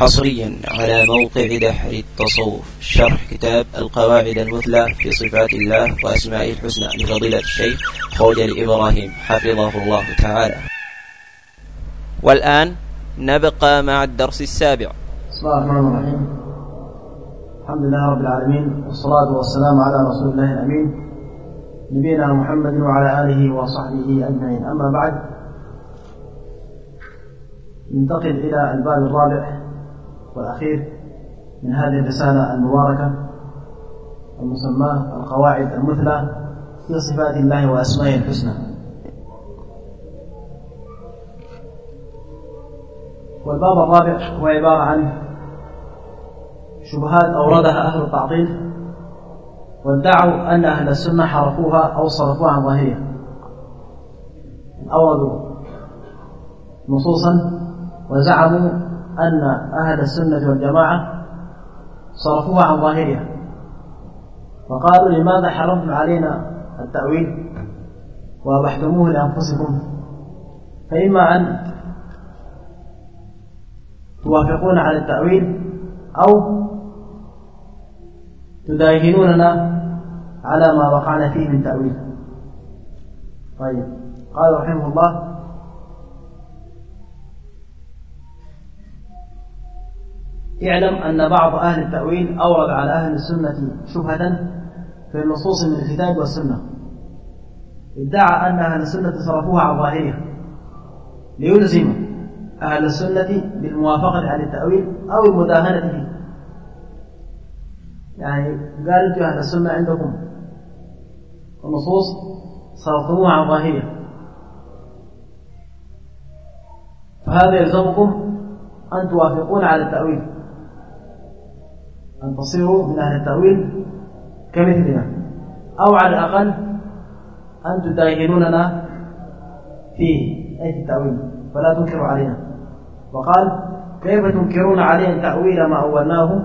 حصريا على موقع دحر التصوف. شرح كتاب القواعد المثلى في صفات الله وأسمائه الحسنى لفضيلة الشيخ خوجل إبراهيم حفظه الله تعالى. والآن نبقى مع الدرس السابع. بسم الله الرحمن الرحيم. الحمد لله رب العالمين والصلاة والسلام على رسول الله الأمين نبينا محمد وعلى آله وصحبه أجمعين. أما بعد ننتقل إلى الباب الرابع. والأخير من هذه الرسالة المباركة المسماة القواعد المثلى في صفات الله وأسمائه الحسنى. والباب الرابع هو عبارة عن شبهات أوردها أهل التعطيل وادعوا أن أهل السنة حرفوها أو صرفوها عن ظاهرها. أوردوا نصوصا وزعموا أن أهل السنة والجماعة صرفوها عن ظاهرها. وقالوا لماذا حرمتم علينا التأويل وأبحتموه لأنفسكم؟ فإما أن توافقون على التأويل أو تداهنوننا على ما وقعنا فيه من تأويل. طيب. قال رحمه الله اعلم أن بعض أهل التأويل أورد على أهل السنة شبهة في النصوص من الكتاب والسنة. ادعى أن أهل السنة صرفوها عن ظاهرها ليلزم أهل السنة بالموافقة على التأويل أو المداهنة فيه. يعني قال أنتم أهل السنة عندكم النصوص صرفوها عن ظاهرها فهذا يلزمكم أن توافقون على التأويل. أن تصيروا من أهل التأويل كمثلنا. أو على الأقل أن تداهنوننا فيه أي في التأويل فلا تنكروا علينا. وقال كيف تنكرون علينا تأويل ما أولناه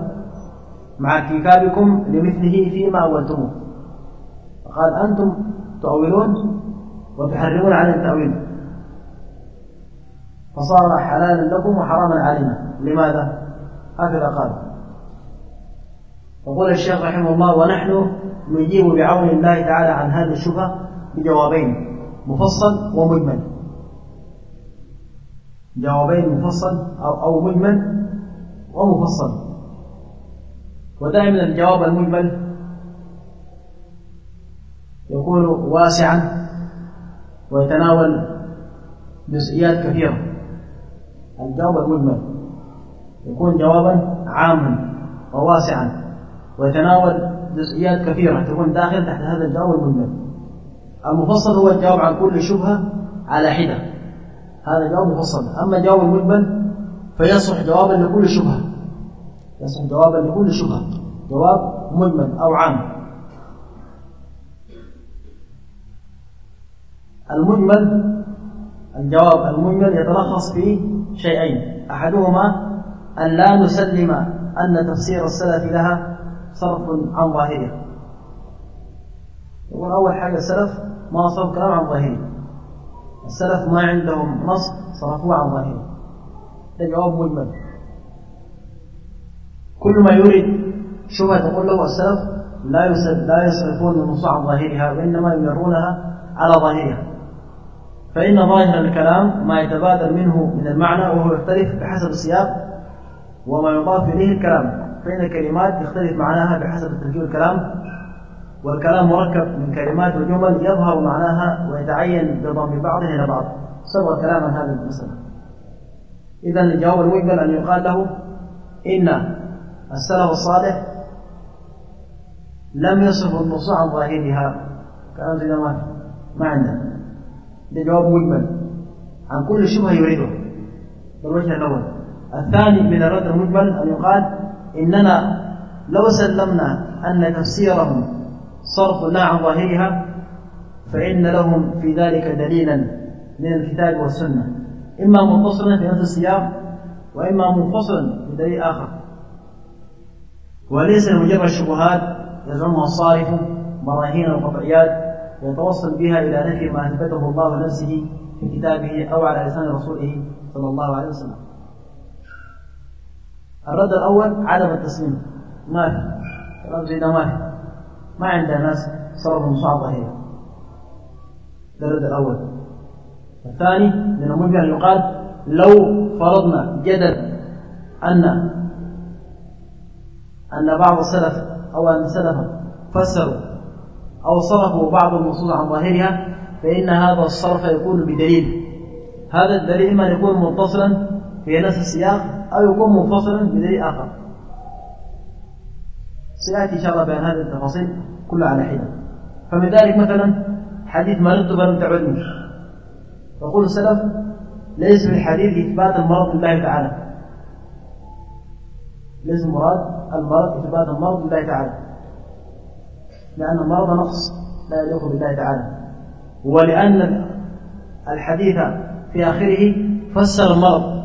مع ارتكابكم لمثله فيما أولتموه؟ فقال أنتم تؤولون وتحرمون على التأويل. فصار حلالا لكم وحراما علينا. لماذا؟ هكذا قال يقول الشيخ رحمه الله ونحن نجيب بعون الله تعالى عن هذه الشبهة بجوابين مفصل ومجمل جوابين مفصل أو, أو مجمل ومفصل. ودائما الجواب المجمل يكون واسعا ويتناول جزئيات كثيرة. الجواب المجمل يكون جوابا عاما وواسعا. ويتناول جزئيات كثيرة تكون داخل تحت هذا الجواب المجمل المفصل هو الجواب عن كل شبهة على حدة. هذا جواب مفصل. أما الجواب المجمل فيصلح جوابا لكل شبهة. يصلح جوابا لكل شبهة. جواب مجمل أو عام. المجمل الجواب المجمل يتلخص في شيئين. أحدهما أن لا نسلم أن تفسير السلف لها صرف عن ظاهرها. يقول أول حاجة السلف ما صرف كلام عن ظاهره السلف ما عندهم نص صرفوه عن ظاهره ده جواب مجمل. كل ما يريد شبهة تقول له السلف لا لا يصرفون النصوص عن ظاهرها وإنما يمرونها على ظاهرها. فإن ظاهر الكلام ما يتبادر منه من المعنى وهو يختلف بحسب السياق وما يضاف إليه الكلام. فإن الكلمات تختلف معناها بحسب تركيب الكلام والكلام مركب من كلمات وجمل يظهر معناها ويتعين بضم بعضه إلى بعض. سبق كلام عن هذه المسألة إذا الجواب المجمل أن يقال له إن السلف الصالح لم يصف النصوص عن ظاهرها. كلام زي ما ما عندنا ده جواب مجمل. عن كل شبهة يريده. بالوجه الأول. الثاني من الرد المجمل أن يقال إننا لو سلمنا أن تفسيرهم صرف لا عن ظاهرها فإن لهم في ذلك دليلا من الكتاب والسنة. إما متصلا في نفس السياق وإما منفصلا بدليل آخر. وليس لمجرد شبهات يزعمها الصارف براهين القطعيات يتوصل بها إلى نفي ما أثبته الله لنفسه في كتابه أو على لسان رسوله صلى الله عليه وسلم. الرد الأول عدم التسليم. ما في كلام زي ما في ما عندنا ناس صرفوا مصاعب ظهيرة ده الرد الأول. الثاني من الممكن أن يقال لو فرضنا جدل أن أن بعض السلف أو أن السلف فسروا أو صرفوا بعض النصوص عن ظاهرها فإن هذا الصرف يكون بدليل. هذا الدليل إما أن يكون متصلا في نفس السياق أو يكون منفصلا بدليل آخر. سيأتي إن شاء الله بيان هذه التفاصيل كلها على حدة. فمن ذلك مثلا حديث مرضت فلم تعدني يقول السلف ليس في الحديث إثبات المرض لله تعالى. ليس المراد المرض إثبات المرض لله تعالى. لأن المرض نقص لا يليق بالله تعالى. ولأن الحديث في آخره فسر المرض.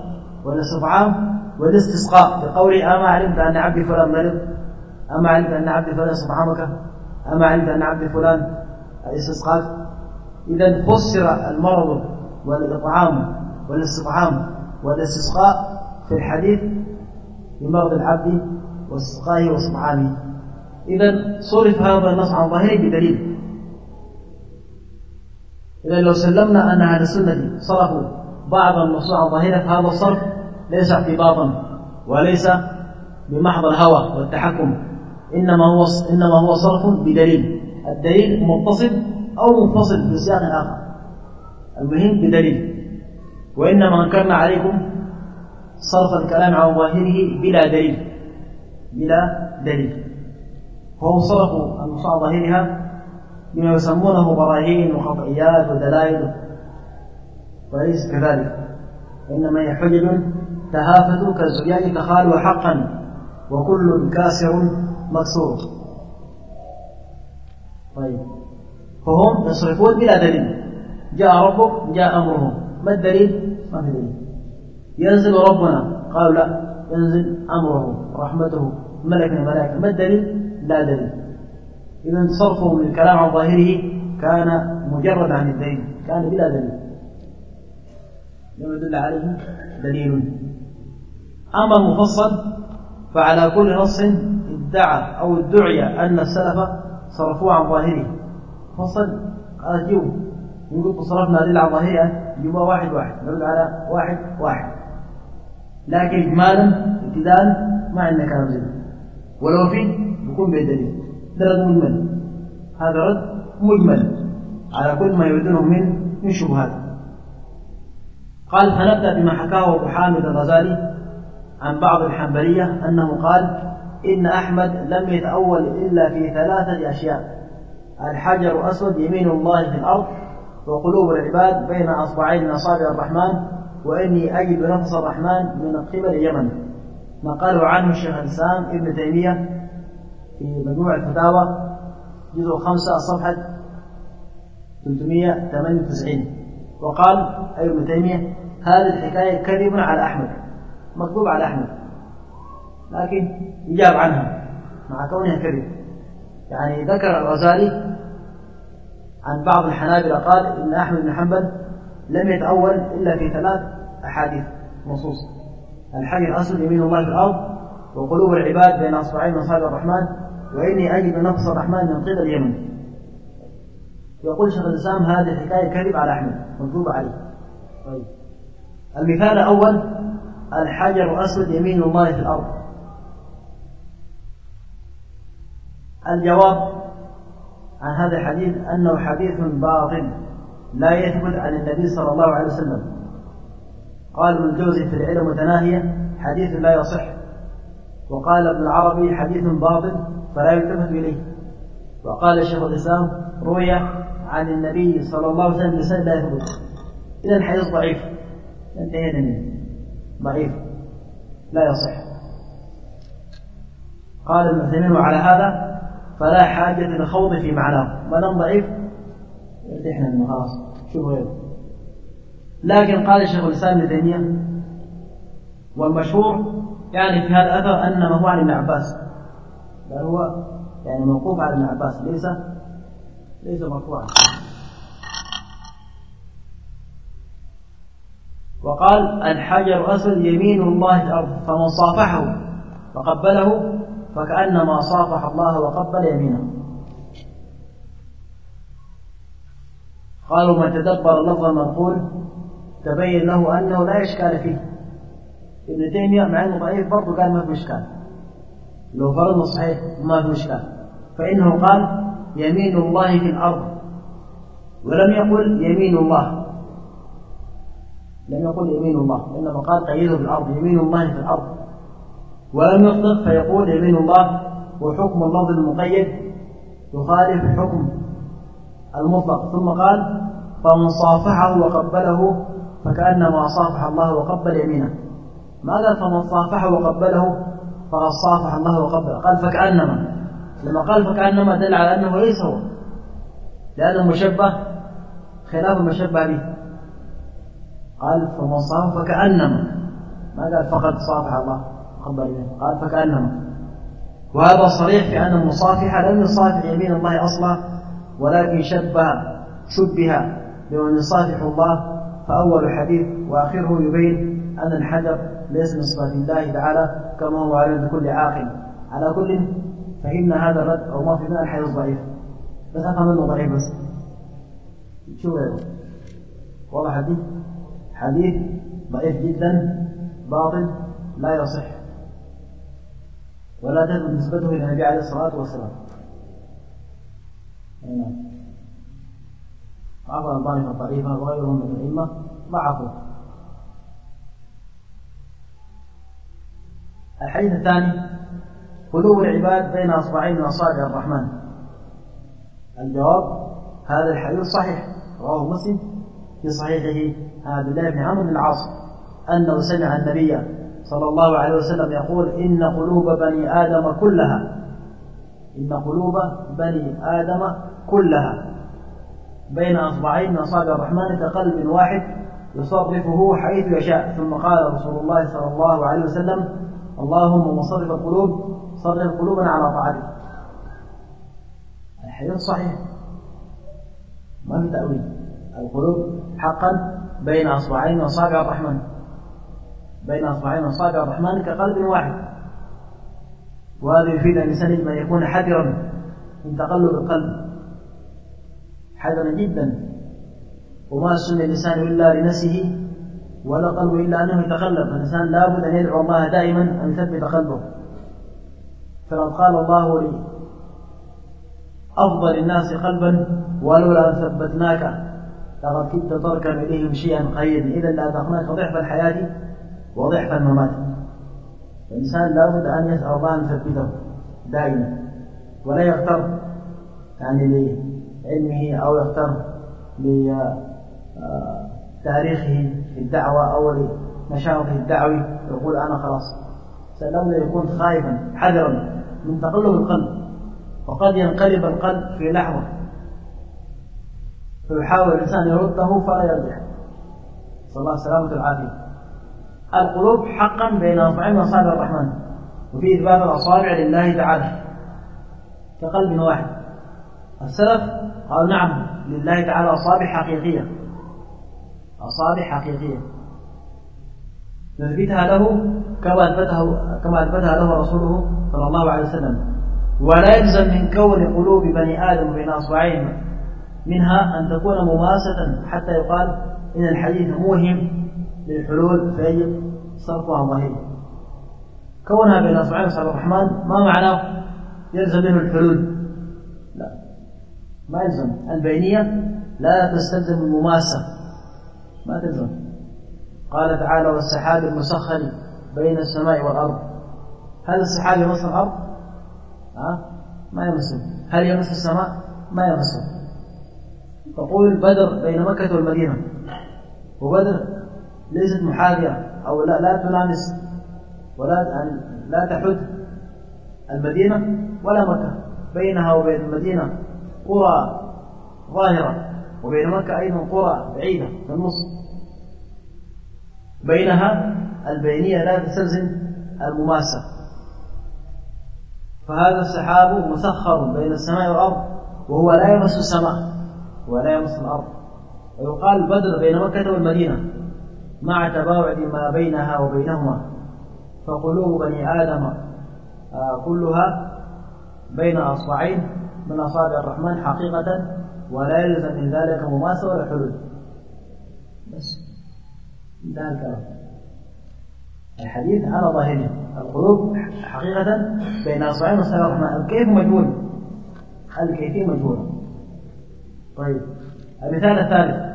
والاستطعام والاستسقاء بقوله أما علمت أن عبدي فلان مرض أما علمت أن عبدي فلان استطعمك أما علمت أن عبدي فلان استسقاك إذا فسر المرض والإطعام والاستطعام والاستسقاء في الحديث بمرض العبد واستسقائه واستطعامه. إذا صرف هذا النص عن ظاهره بدليل. إذا لو سلمنا أن أهل السنة صرفوا بعض النصوص عن ظاهره فهذا الصرف ليس اعتباطا وليس بمحض الهوى والتحكم إنما هو إنما هو صرف بدليل. الدليل متصل أو منفصل في سياق آخر. المهم بدليل. وإنما أنكرنا عليكم صرف الكلام عن ظاهره بلا دليل. بلا دليل. فهم صرفوا النصوص ظاهرها بما يسمونه براهين وقطعيات ودلائل وليس كذلك. إنما هي حجج تهافت كالزجاج تخال حقا وكل كاسر مكسور. طيب. فهم يصرفون بلا دليل. جاء ربك جاء أمره ما الدليل؟ ما في دليل. ينزل ربنا. قالوا لا ينزل أمره رحمته. ملكنا ملائكة. ما الدليل؟ لا دليل. إذا صرفه الكلام عن ظاهره كان مجرد عن الدليل. كان بلا دليل. لم يدل عليه دليل. أما المفصل فعلى كل نص ادعى أو ادعي أن السلف صرفوه عن ظاهره. فصل قال جيو. يقول صرفنا دليل عن ظاهره يبقى واحد واحد. نرد على واحد واحد. لكن إجمالا ابتداء ما عندنا كلام زي ولو في يكون بدليل ده رد مجمل. هذا رد مجمل. على كل ما يريدونه من من شبهات. قال فنبدأ بما حكاه أبو حامد الغزالي عن بعض الحنبلية أنه قال إن أحمد لم يتأول إلا في ثلاثة أشياء الحجر أسود يمين الله في الأرض وقلوب العباد بين أصبعين من أصابع الرحمن وإني أجد نفس الرحمن من قبل اليمن. نقله عنه الشيخ الإسلام ابن تيمية في مجموع الفتاوى جزء خمسة صفحة 398 وقال أي ابن تيمية هذه الحكاية كذب على أحمد مكذوب على أحمد لكن يجاب عنها مع كونها كذب يعني ذكر الغزالي عن بعض الحنابلة قال إن أحمد بن حنبل لم يتأول إلا في ثلاث أحاديث نصوص الحي الأصل يمين الله في الأرض وقلوب العباد بين أصبعين من أصحاب الرحمن وإني أجد نفس الرحمن من قبل اليمن. يقول شيخ الإسلام هذه الحكاية كذب على أحمد مكذوبة عليه. طيب. المثال الأول الحجر أسود يمين الله في الأرض. الجواب عن هذا الحديث أنه حديث باطل لا يثبت عن النبي صلى الله عليه وسلم. قال ابن الجوزي في العلم متناهية حديث لا يصح. وقال ابن العربي حديث باطل فلا يلتفت إليه. وقال شيخ الإسلام روي عن النبي صلى الله عليه وسلم لا يثبت. إذا الحديث ضعيف. انتهينا ضعيف. لا يصح. قال ابن عثيمين وعلى هذا فلا حاجة للخوض في معناه. ما دام ضعيف. ارتحنا منه خلاص. شوف غيره. لكن قال شيخ الإسلام ابن تيمية والمشهور يعني في هذا الأثر أنما هو عن ابن عباس. بل هو يعني موقوف على ابن عباس. ليس ليس مرفوعا وقال الحجر أسود يمين الله الأرض فمن صافحه فقبله فكأنما صافح الله وقبل يمينه. قالوا من تدبر لفظ المنقول تبين له أنه لا إشكال فيه. ابن تيمية مع أنه ضعيف برضه قال ما في إشكال. لو فرضنا صحيح ما في إشكال. فإنه قال يمين الله في الأرض. ولم يقل يمين الله. لم يقل يمين الله إنما قال قيده في الأرض يمين الله في الأرض. ولم يطلق فيقول يمين الله وحكم اللفظ المقيد يخالف حكم المطلق. ثم قال فمن صافحه وقبله فكأنما صافح الله وقبل يمينه. ما قال فمن صافحه وقبله؟ فقد صافح الله وقبله. قال فكأنما. لما قال فكأنما دل على أنه ليس هو لأنه مشبه خلاف المشبه به. قال فمن صافح فكأنما. ما قال فقد صافح الله يمينه قال فكأنما. وهذا صريح في أن المصافحة لم يصافح يمين الله أصلا ولكن شبه شبه بمن يصافح الله. فأول حديث وآخره يبين أن الحجر ليس من صفات الله تعالى كما هو علم بكل عاقل. على كل فإن هذا الرد أو ما في من الحديث ضعيف. بس أفهم أنه ضعيف بس. شو غيره والله حديث. حديث ضعيف جدا باطل لا يصح. ولا تثبت نسبته إلى النبي عليه الصلاة والسلام. نعم. عفوا الضعيف الضعيفة وغيرهم من الأئمة ضعفوا. الحديث الثاني قلوب العباد بين أصبعين من أصابع الرحمن. الجواب هذا الحديث صحيح رواه مسلم في صحيحه عبد الله بن عمرو بن العاص أنه سمع النبي صلى الله عليه وسلم يقول إن قلوب بني آدم كلها. إن قلوب بني آدم كلها. بين أصبعين من أصابع الرحمن كقلب واحد يصرفه حيث يشاء. ثم قال رسول الله صلى الله عليه وسلم اللهم مصرف القلوب صرف قلوبنا على طاعتك. الحديث صحيح. ما في تأويل. القلوب حقا بين أصبعين من أصابع الرحمن. بين أصبعين من أصابع الرحمن كقلب واحد. وهذا يفيد الإنسان يجب أن يكون حذرا من تقلب القلب. حذرا جدا. وما سمي الإنسان إلا لنفسه ولا قلبه إلا أنه يتقلب الإنسان لابد أن يدعو الله دائما أن يثبت قلبه. فلو قال الله لي أفضل الناس قلبا ولولا أن ثبتناك لقد كنت تركن إليهم شيئا قليلا. إذا لأذقناك ضعف الحياة وضعف الممات. الإنسان لابد أن يسأل الله أن يثبته دائما. ولا يغتر يعني لعلمه أو يغتر لتاريخه في الدعوة أو لنشاطه الدعوي. يقول أنا خلاص. لابد أن يكون خائفا حذرا من تقلب القلب. وقد ينقلب القلب في لحظة. فيحاول الإنسان يرده فلا يرجع. صلى الله السلامة والعافية القلوب حقا بين أصبعين أصابع الرحمن. وفي إثبات الأصابع لله تعالى. كقلب واحد. السلف قالوا نعم لله تعالى أصابع حقيقية. أصابع حقيقية. نثبتها له كما أثبتها كما أثبتها له رسوله صلى الله عليه وسلم. ولا يلزم من كون قلوب بني آدم بين أصبعين. منها أن تكون مماسة حتى يقال إن الحديث موهم للحلول فيجب صرفها ظهير كونها بين أصبعين أصحاب الرحمن ما معناه يلزم منه الحلول؟ لا. ما يلزم. البينية لا تستلزم المماسة. ما تلزم. قال تعالى والسحاب المسخر بين السماء والأرض. هل السحاب يمس الأرض؟ ها؟ ما يمسه هل يمس السماء؟ ما يمسه تقول بدر بين مكة والمدينة. وبدر ليست محاذية أو لا لا تلامس ولا لا تحد المدينة ولا مكة. بينها وبين المدينة قرى ظاهرة وبين مكة أيضا قرى بعيدة في النص. بينها البينية لا تستلزم المماسة. فهذا السحاب مسخر بين السماء والأرض وهو لا يمس السماء. ولا يمس الأرض. ويقال بدر بين مكة والمدينة مع تباعد ما بينها وبينهما. فقلوب بني آدم آه، كلها بين أصبعين من أصابع الرحمن حقيقة ولا يلزم من ذلك مماسة ولا حلول. بس انتهى الكلام. الحديث على ظاهره. القلوب حقيقة بين أصبعين أصابع الرحمن. الكيف مجهول. الكيفية مجهولة طيب. المثال الثالث.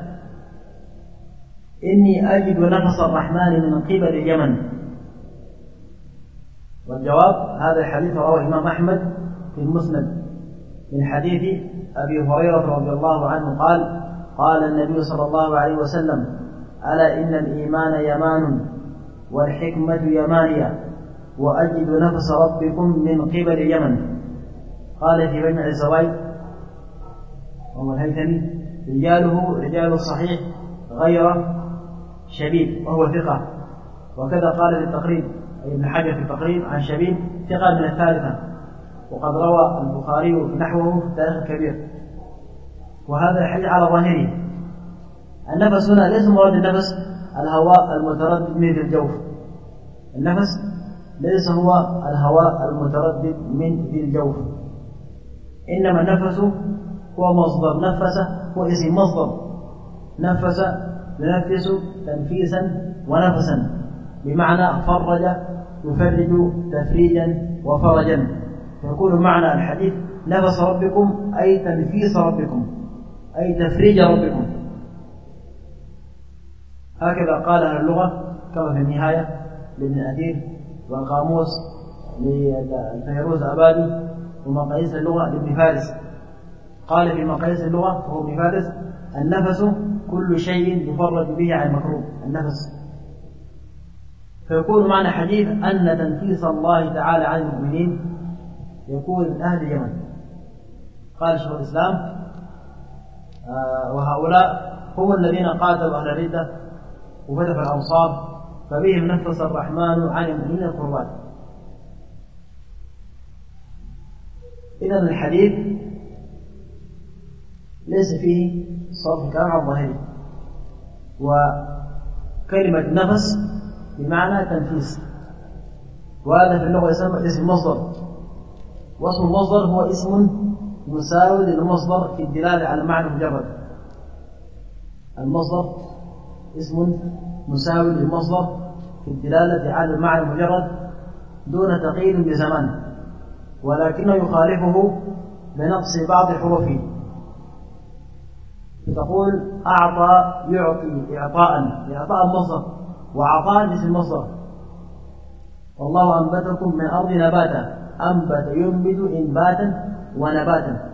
إني أجد نفس الرحمن من قبل اليمن. والجواب هذا الحديث رواه الإمام أحمد في المسند. من حديث أبي هريرة رضي الله عنه قال قال النبي صلى الله عليه وسلم ألا إن الإيمان يمان والحكمة يمانية وأجد نفس ربكم من قبل اليمن. قال في مجمع الزواج وهو الهيثمي رجاله رجال الصحيح غير شبيب وهو ثقة. وكذا قال في التقريب أي ابن حجر في التقريب عن شبيب ثقة من الثالثة. وقد روى البخاري نحوه في التاريخ الكبير وهذا الحديث على ظاهره. النفس هنا ليس مراد النفس الهواء المتردد من الجوف. النفس ليس هو الهواء المتردد من ذي الجوف. إنما النفس هو مصدر نفس هو اسم مصدر. نفس ينفس تنفيسا ونفسا. بمعنى فرج يفرج تفريجا وفرجا. فيكون معنى الحديث نفس ربكم أي تنفيس ربكم أي تفريج ربكم. هكذا قال أهل اللغة كما في النهاية لابن أثير والقاموس للفيروز أبادي ومقاييس اللغة لابن فارس. قال في مقاييس اللغة هو ابن فارس النفس كل شيء يفرج به عن المكروه النفس. فيكون معنى حديث أن تنفيس الله تعالى عن المؤمنين يكون من أهل اليمن. قال شيخ الإسلام آه وهؤلاء هم الذين قاتلوا أهل الردة وفتحوا الأمصار فبهم نفس الرحمن عن المؤمنين القربان إذا الحديث ليس فيه صرف كلام عن ظاهره وكلمة نفس بمعنى تنفيس وهذا في اللغة يسمى اسم مصدر. واسم المصدر هو اسم مساوي للمصدر في الدلالة على معنى مجرد. المصدر اسم مساوي للمصدر في الدلالة على المعنى المجرد دون تقييد بزمان. ولكنه يخالفه بنقص بعض حروفه. تقول أعطى يعطي إعطاء إعطاء مصدر وعطاء اسم مصدر والله أنبتكم من أرض نباتا أنبت ينبت إنباتا ونباتا.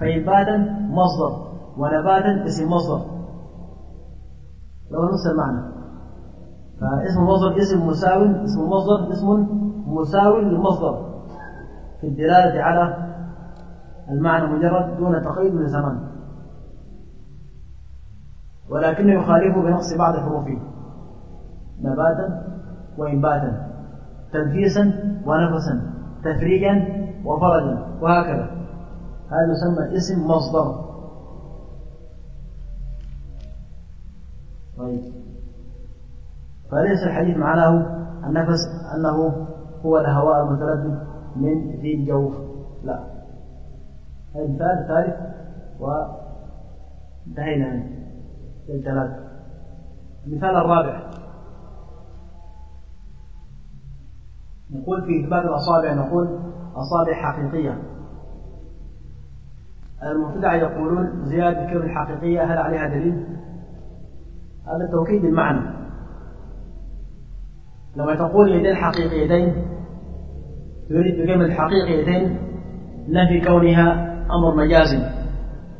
فإنباتا مصدر ونباتا اسم مصدر. لو نفس المعنى. فاسم المصدر اسم مساوي اسم المصدر اسم مساوي للمصدر في الدلالة على المعنى مجرد دون تقييد من الزمان ولكنه يخالفه بنقص بعض حروفه. نباتا وإنباتا. تنفيسا ونفسا. تفريجا وفرجا. وهكذا. هذا يسمى اسم مصدر. طيب. فليس الحديث معناه النفس أنه هو الهواء المتردد من ذي الجوف. لا. هذا الثالث وانتهينا. منه الثلاثة المثال الرابع. نقول في إثبات الأصابع نقول أصابع حقيقية. المبتدع يقولون زيادة الكلمة الحقيقية هل عليها دليل؟ هذا توكيد بالمعنى. لما تقول يدين حقيقيتين تريد بكلمة حقيقيتين نفي كونها أمر مجازي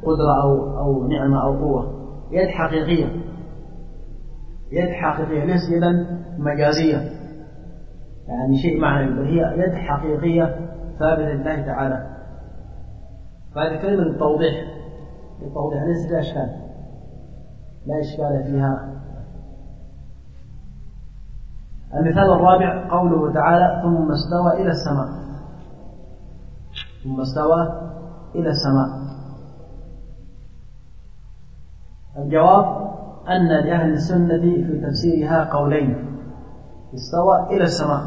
قدرة أو أو نعمة أو قوة. يد حقيقية. يد حقيقية ليس يدا مجازية. يعني شيء معنوي بل هي يد حقيقية ثابتة لله تعالى. فهذه كلمة للتوضيح للتوضيح ليس فيها إشكال. لا إشكال فيها. المثال الرابع قوله تعالى ثم استوى إلى السماء. ثم استوى إلى السماء. الجواب أن لأهل السنة في تفسيرها قولين. استوى إلى السماء.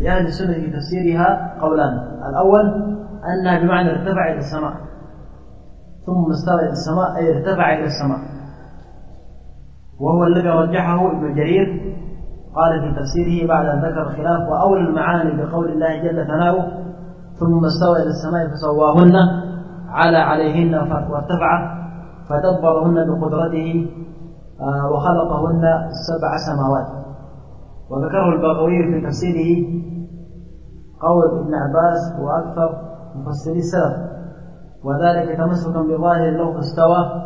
لأهل السنة في تفسيرها قولان. الأول أنها بمعنى ارتفع إلى السماء. ثم استوى إلى السماء أي ارتفع إلى السماء. وهو الذي رجحه ابن جرير. قال في تفسيره بعد أن ذكر الخلاف وأول المعاني بقول الله جل ثناؤه ثم استوى إلى السماء فسواهن على عليهن وارتفع فدبرهن بقدرته آه، وخلقهن سبع سماوات. وذكره البغوي في تفسيره قول ابن عباس وأكثر مفسري السلف وذلك تمسكا بظاهر اللوح استوى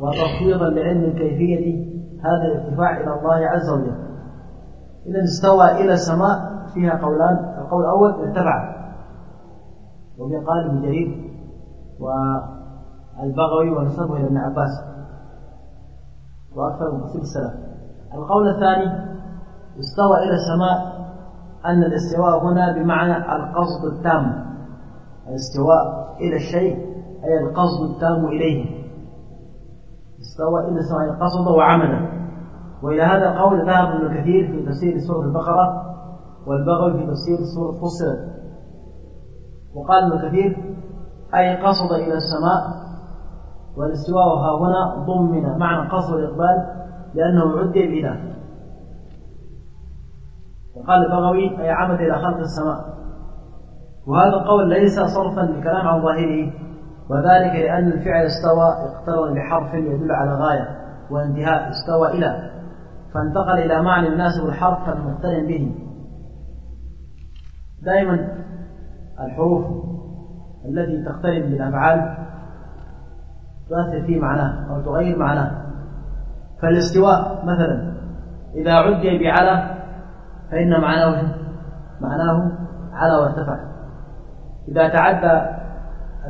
وتفويضا لعلم الكيفية هذا الارتفاع إلى الله عز وجل. إذا استوى إلى السماء فيها قولان القول الأول ارتفع. وهي قال ابن جرير والبغوي ونسبه إلى ابن عباس. وأكثر من تفسير السلف القول الثاني استوى إلى السماء أن الاستواء هنا بمعنى القصد التام. الاستواء إلى الشيء أي القصد التام إليه. استوى إلى السماء قصد وعمل. وإلى هذا القول ذهب ابن كثير في تفسير سورة البقرة والبغوي في تفسير سورة فصلت وقال ابن كثير أي قصد إلى السماء والاستواء ها هنا ضمن معنى قصد الإقبال لأنه عدي بإله وقال البغوي أي عمد إلى خلق السماء. وهذا القول ليس صرفا للكلام عن ظاهره وذلك لأن الفعل استوى اقترن بحرف يدل على غاية وانتهاء استوى إلى فانتقل إلى معنى يناسب الحرف المقترن به. دائما الحروف التي تقترن بالأفعال تؤثر في معناه أو تغير معناه. فالاستواء مثلا إذا عدي بعلى فإن معناه معناه على وارتفع. إذا تعدى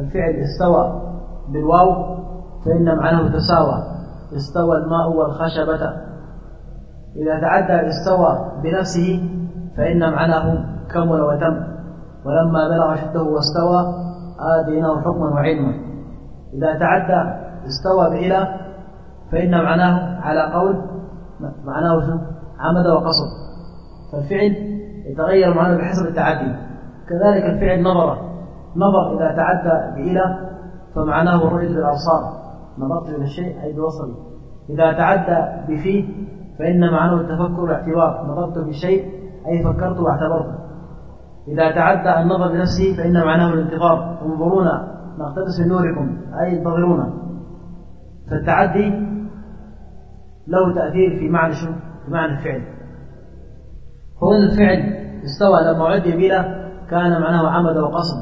الفعل استوى بالواو فإن معناه تساوى. استوى الماء والخشبة. إذا تعدى استوى بنفسه فإن معناه كمل وتم. ولما بلغ شده واستوى آتيناه حكما وعلما. إذا تعدى استوى بإلى فإن معناه على قول معناه شو؟ عمد وقصد. فالفعل يتغير معناه بحسب التعدي. كذلك الفعل نظر. نظر إذا تعدى بإلى فمعناه الرؤية بالأبصار. نظرت إلى الشيء أي بوصلي إذا تعدى بفيه فإن معناه التفكر والاعتبار. نظرت في شيء أي فكرت واعتبرت. إذا تعدى النظر بنفسه فإن معناه الانتظار. انظرونا نقتبس نوركم أي انتظرونا فالتعدي له تأثير في معنى شو؟ في معنى الفعل. هو الفعل استوى لما عد بلا كان معناه عمد وقصد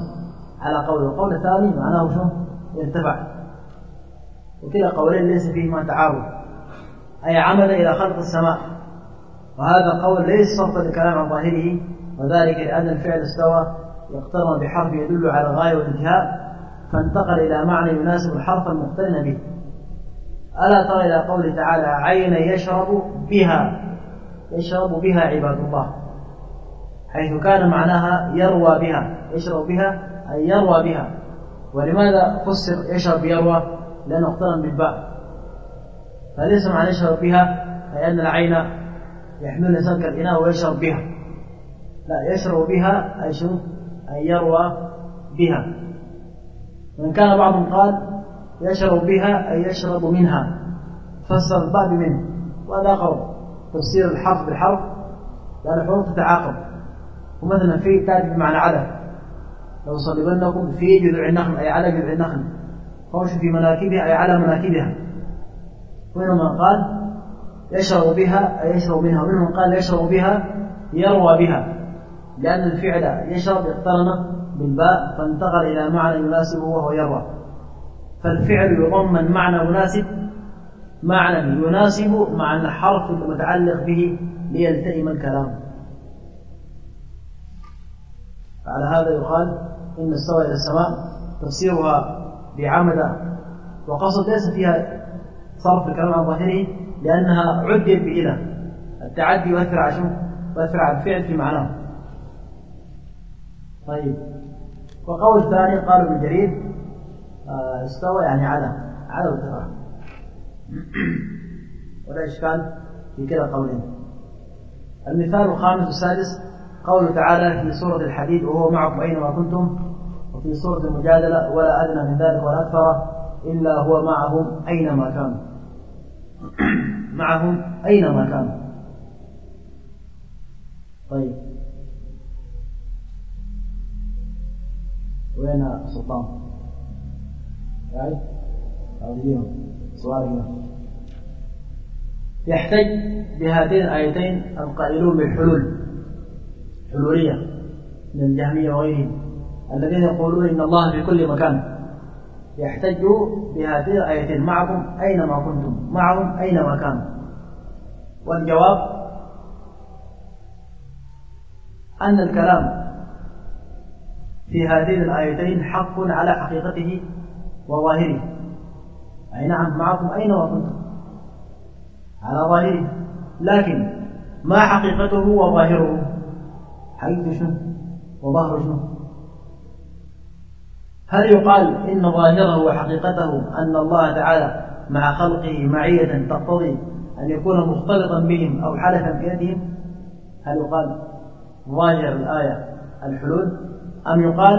على قول. القول الثاني معناه شو؟ ارتفع. وكلا قولين ليس فيهما تعارض. أي عمد إلى خلق السماء. وهذا قول ليس صرفا لكلام عن ظاهره وذلك لأن الفعل استوى يقترن بحرف يدل على الغاية والانتهاء. فانتقل إلى معنى يناسب الحرف المقترن به. ألا ترى إلى قوله تعالى عين يشرب بها. يشرب بها عباد الله. حيث كان معناها يروى بها. يشرب بها أي يروى بها. ولماذا فسر يشرب يروى لأنه اقترن بالباء. فليس معنى يشرب بها أي أن العين يحمل الإنسان كالإناء ويشرب بها. لا يشرب بها أي شو أي يروى بها. وإن كان بعضهم قال يشرب بها أي يشرب منها. فسر الباء بمنه وهذا أقرب تفسير الحرف بالحرف لأن الحروف تتعاقب. ومثلا في تأتي بمعنى على لو صلبنكم في جذوع النخل أي على جذوع النخل. فوش في مناكبها أي على مناكبها. من قال يشرب بها أي يشرب منها. ومنهم من قال يشرب بها يروى بها. لأن الفعل يشرب اقترن بالباء فانتقل إلى معنى يناسبه وهو يروى. فالفعل يضمن معنى مناسب معنى يناسب معنى الحرف المتعلق به ليلتئم الكلام. على هذا يقال إن استوى إلى السماء تفسيرها بعمد وقصد ليس فيها صرف الكلام عن ظاهره لأنها عدت بإله. التعدي يؤثر على شو؟ يؤثر على الفعل في معناه. طيب. وقول الثاني قال ابن جرير آه، استوى يعني على على وارتفع ولا إشكال في كلا القولين المثال الخامس والسادس قوله تعالى في سورة الحديد وهو معكم أينما كنتم. وفي سورة المجادلة ولا أدنى من ذلك ولا أكثر إلا هو معهم أينما كانوا. معهم أينما كانوا. طيب. وين سلطان؟ يعني أو سؤال يحتج بهاتين الآيتين القائلون بالحلول. حلولية من الجهمية وغيرهم. الذين يقولون إن الله في كل مكان. يحتج بهاتين الآيتين. معكم أينما كنتم. معهم أينما كانوا والجواب أن الكلام في هاتين الآيتين حق على حقيقته وظاهره. أي نعم معكم أينما كنتم على ظاهره. لكن ما حقيقته وظاهره؟ حقيقة شنو؟ وظاهره شنو؟ هل يقال إن ظاهره وحقيقته أن الله تعالى مع خلقه معية تقتضي أن يكون مختلطا بهم أو حلفا بيدهم؟ هل يقال ظاهر الآية الحلول؟ أم يقال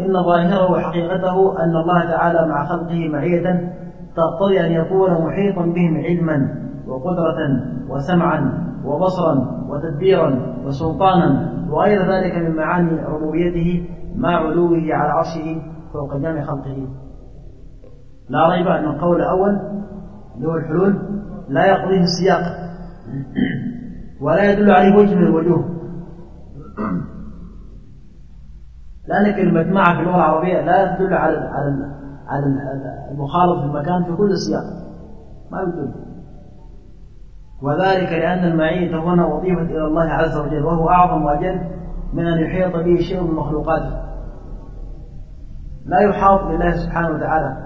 إن ظاهره وحقيقته أن الله تعالى مع خلقه معية تقتضي أن يكون محيطا بهم علما وقدرة وسمعا وبصرا وتدبيرا وسلطانا وغير ذلك من معاني ربوبيته مع علوه على عرشه فوق جميع خلقه. لا ريب أن القول الأول هو الحلول لا يقضيه السياق ولا يدل عليه وجه من الوجوه. لأن كلمة مع في اللغة العربية لا تدل على على على المخالط في المكان في كل سياق. ما يدل. وذلك لأن المعية هنا وظيفة إلى الله عز وجل وهو أعظم وأجل من أن يحيط به شيء من مخلوقاته. لا يحاط بالله سبحانه وتعالى.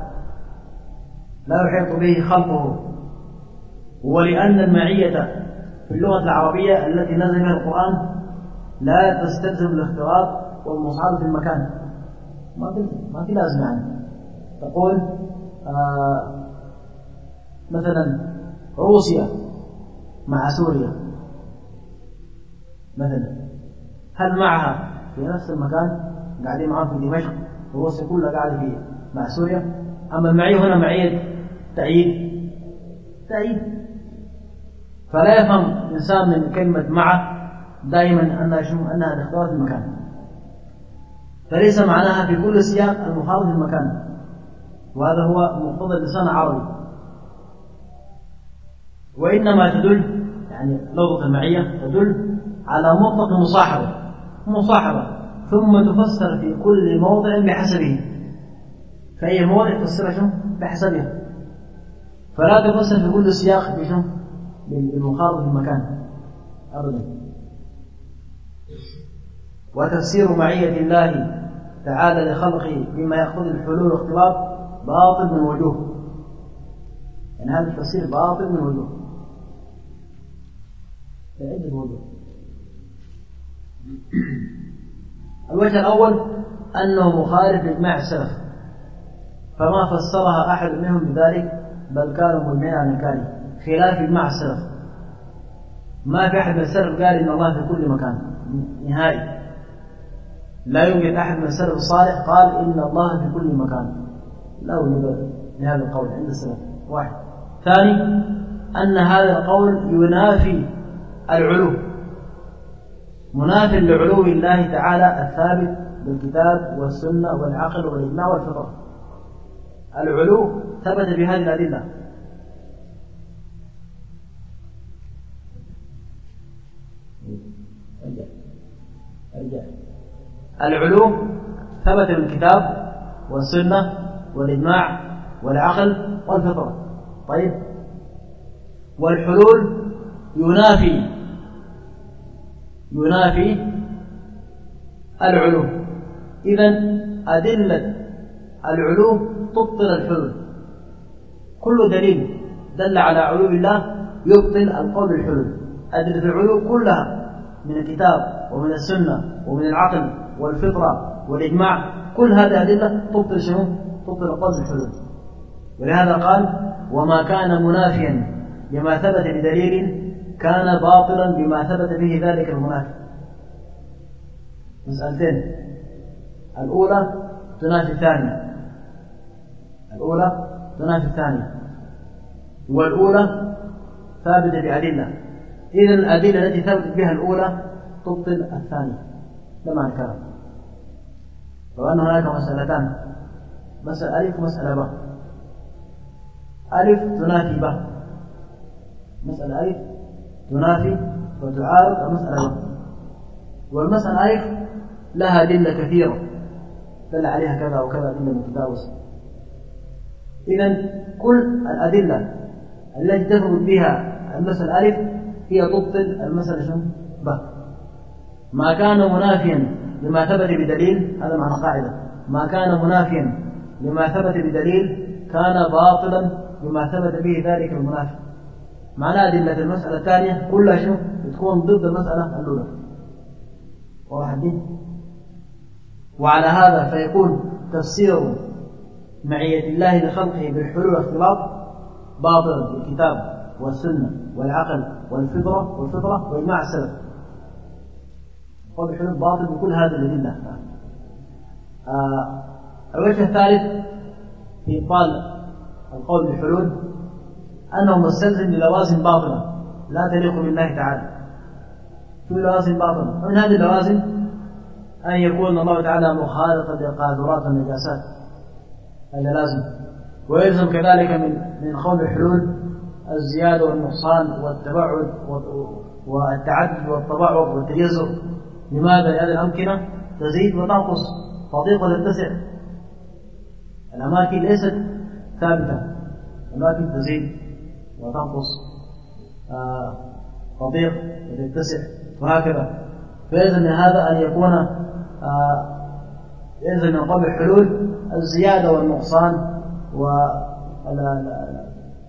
لا يحيط به خلقه. ولأن المعية في اللغة العربية التي نزل بها القرآن لا تستلزم الاختلاط والمصعد في المكان. ما في ما في لازم يعني. تقول آه مثلا روسيا مع سوريا. مثلا. هل معها؟ في نفس المكان قاعدين معاهم في دمشق. روسيا كلها قاعدة في مع سوريا. أما المعية هنا معية تأييد تأييد فلا يفهم الإنسان من كلمة مع دائما أنها شو أنها الاختلاط المكان. فليس معناها في كل سياق المخالف المكان. وهذا هو مقتضى اللسان العربي وإنما تدل يعني لغة المعية تدل على مطلق المصاحبة مصاحبة ثم تفسر في كل موضع بحسبه. فأي موضع تفسرها شنو؟ بحسبها فلا تفسر في كل سياق بشنو؟ بالمخاطب المكان. أبدا. وتفسير معية الله تعالى لخلقه بما يقتضي الحلول والاختلاط باطل من وجوه. يعني هذا التفسير باطل من وجوه. عدة وجوه الوجه الأول أنه مخالف لإجماع السلف. فما فسرها أحد منهم بذلك؟ بل كانوا مجمعين عن الكاري خلاف إجماع السلف. ما في أحد من السلف قال إن الله في كل مكان. نهائي. لا يوجد أحد من السلف الصالح قال إن الله في كل مكان. لا وجود لهذا القول عند السلف. واحد. ثاني أن هذا القول ينافي العلو. مناف لعلو الله تعالى الثابت بالكتاب والسنة والعقل والإجماع والفطرة. العلو ثبت بهذه الأدلة. العلو ثبت بالكتاب والسنة والإجماع والعقل والفطرة. طيب. والحلول ينافي ينافي العلو إذا أدلة العلو تبطل الحلول. كل دليل دل على علو الله يبطل القول بالحلول. أدلة العلو كلها من الكتاب ومن السنة ومن العقل والفطرة والإجماع كل هذه أدلة تبطل شنو؟ تبطل القول بالحلول ولهذا قال وما كان منافيا لما ثبت بدليل كان باطلا بما ثبت به ذلك المنافي. مسألتين. الأولى تنافي الثانية. الأولى تنافي الثانية. والأولى ثابتة بأدلة. إذا الأدلة التي ثبتت بها الأولى تبطل الثانية. ده معنى الكلام لو أن هناك مسألتان. مسألة ألف ومسألة ب ألف تنافي ب مسألة ألف تنافي وتعارض المسألة ب والمسألة ألف لها أدلة كثيرة. دل عليها كذا وكذا أدلة متداوسة إذا كل الأدلة التي تثبت بها المسألة ألف هي تبطل المسألة شنو؟ ب ما كان منافيا لما ثبت بدليل هذا معنى قاعدة. ما كان منافيا لما ثبت بدليل كان باطلا بما ثبت به ذلك المنافي. معنى أدلة المسألة الثانية كلها شنو؟ بتكون ضد المسألة الأولى. دي وعلى هذا فيكون تفسير معية الله لخلقه بالحلول والاختلاط باطلا بالكتاب والسنة والعقل والفطرة والفطرة وإجماع السلف. قول الحلول باطل بكل هذه الأدلة. آه الوجه الثالث في إبطال القول بالحلول أنه مستلزم للوازم باطلة لا تليق بالله تعالى. في لوازم باطلة ومن هذه اللوازم أن يكون الله تعالى مخالطا للقاذورات والنجاسات. هذا لازم. ويلزم كذلك من من قول الحلول الزيادة والنقصان والتبعد والتعدد والتبعض والتجزر. لماذا هذه الأمكنة؟ تزيد وتنقص. تضيق وتتسع. الأماكن ليست ثابتة الأماكن تزيد وتنقص. آه تضيق وتتسع. وهكذا فيلزم هذا أن يكون آه يلزم من قبل الحلول الزيادة والنقصان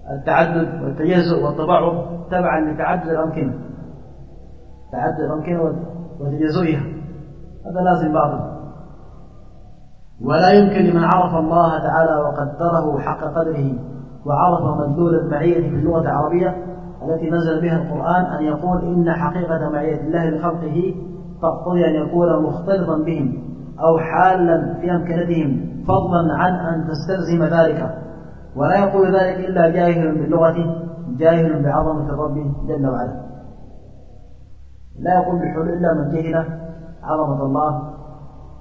والتعدد والتجزؤ والتبعض تبعا لتعدد الأمكنة. تعدد الأمكنة وتجزئها هذا لازم باطل ولا يمكن لمن عرف الله تعالى وقدره حق قدره وعرف مدلول المعية في اللغة العربية التي نزل بها القرآن أن يقول إن حقيقة معية الله لخلقه تقتضي أن يكون مختلطا بهم أو حالا في أمكنتهم فضلا عن أن تستلزم ذلك. ولا يقول ذلك إلا جاهل باللغة جاهل بعظمة الرب جل وعلا. لا يقول بالحلول إلا من جهل عظمة الله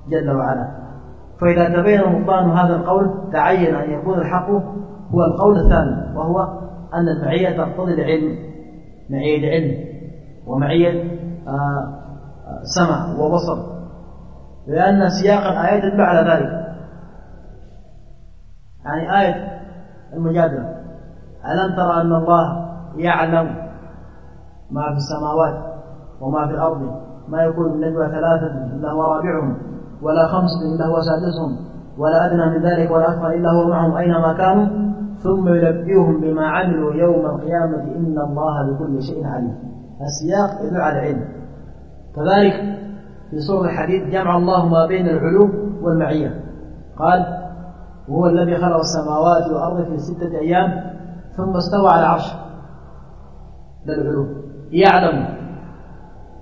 جل وعلا. فإذا تبين مبطان هذا القول تعين أن يكون الحق هو القول الثاني وهو أن المعية تقتضي العلم معية علم ومعية آه سمع وبصر. لأن سياق الآيات يدل على ذلك. يعني آية المجادلة. ألم ترى أن الله يعلم ما في السماوات؟ وما في الأرض ما يكون من نجوى ثلاثة إلا هو رابعهم ولا خمسة إلا هو سادسهم ولا أدنى من ذلك ولا أكثر إلا هو معهم أينما كانوا. ثم ينبئهم بما عملوا يوم القيامة إن الله بكل شيء عليم. السياق يدل على العلم. كذلك في سورة الحديث جمع الله ما بين العلو والمعية. قال وهو الذي خلق السماوات والأرض في ستة أيام ثم استوى على العرش العلو يعلم.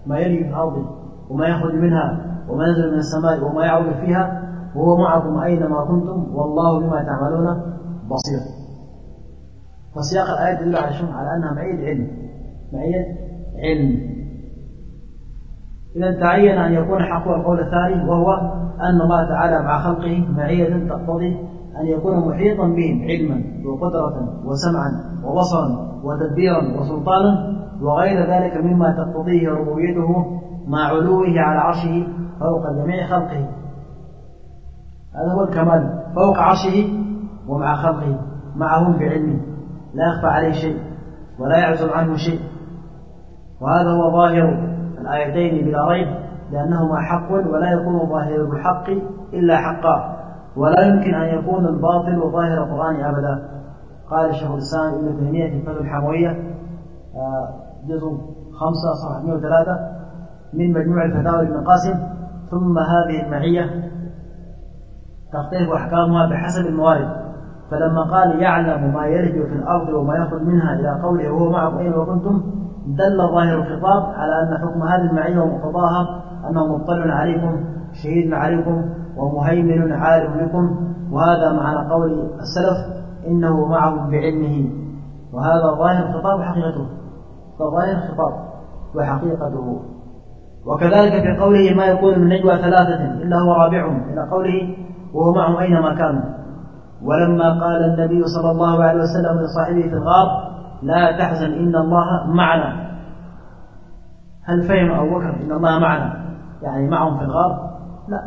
ما يلي في الأرض وما يخرج منها وما ينزل من السماء وما يعرج فيها وهو معكم أينما كنتم والله بما تعملون بصير. فسياق الآية يدل على شنو؟ على أنها معية علم. معية علم. إذا تعين أن يكون حق القول الثاني وهو أن الله تعالى مع خلقه معية تقتضي أن يكون محيطا بهم علما وقدرة وسمعا وبصرا وتدبيرا وسلطانا وغير ذلك مما تقتضيه ربوبيته مع علوه على عرشه فوق جميع خلقه. هذا هو الكمال فوق عرشه ومع خلقه معهم بعلمه. لا يخفى عليه شيء ولا يعزم عنه شيء. وهذا هو ظاهر الآيتين بلا ريب لأنهما حق ولا يكون ظاهر الحق إلا حقا ولا يمكن أن يكون الباطل ظاهر القرآن أبدا. قال الشيخ الإسلام ابن تيمية في فتح الحموية آه، جزء خمسة صفحة 103 من مجموع الفتاوى لابن قاسم ثم هذه المعية تختلف أحكامها بحسب الموارد. فلما قال يعلم ما يلج في الأرض وما يخرج منها إلى قوله وهو معكم أينما كنتم دل ظاهر الخطاب على أن حكم هذه المعية ومقتضاها أنه مطلع عليكم شهيد عليكم ومهيمن عارف بكم. وهذا معنى قول السلف إنه معهم بعلمه. وهذا ظاهر الخطاب حقيقته. ظاهر الخطاب وحقيقته وكذلك في قوله ما يكون من نجوى ثلاثة إلا هو رابعهم إلى قوله وهو معهم أينما كانوا. ولما قال النبي صلى الله عليه وسلم لصاحبه في الغار لا تحزن إن الله معنا. هل فهم أبو بكر إن الله معنا؟ يعني معهم في الغار؟ لا.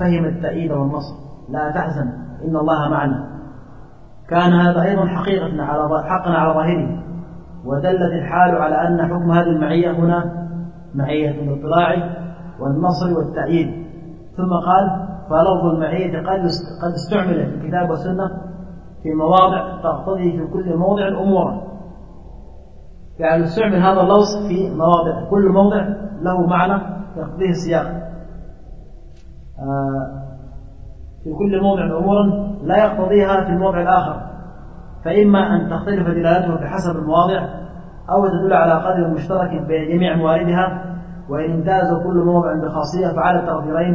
فهم التأييد والنصر. لا تحزن إن الله معنا. كان هذا أيضا حقيقة على حقا على ظاهره. ودلت الحال على أن حكم هذه المعية هنا معية الاطلاع والنصر والتأييد. ثم قال فلفظ المعية قد استعمل في الكتاب والسنة في مواضع تقتضي في كل موضع أمورا. يعني استعمل هذا اللفظ في مواضع كل موضع له معنى يقضيه السياق. آه في كل موضع أمورا لا يقتضيها في الموضع الآخر. فإما أن تختلف دلالته بحسب المواضع أو تدل على قدر مشترك بين جميع مواردها وإن امتاز كل موضع بخاصية فعلى التقديرين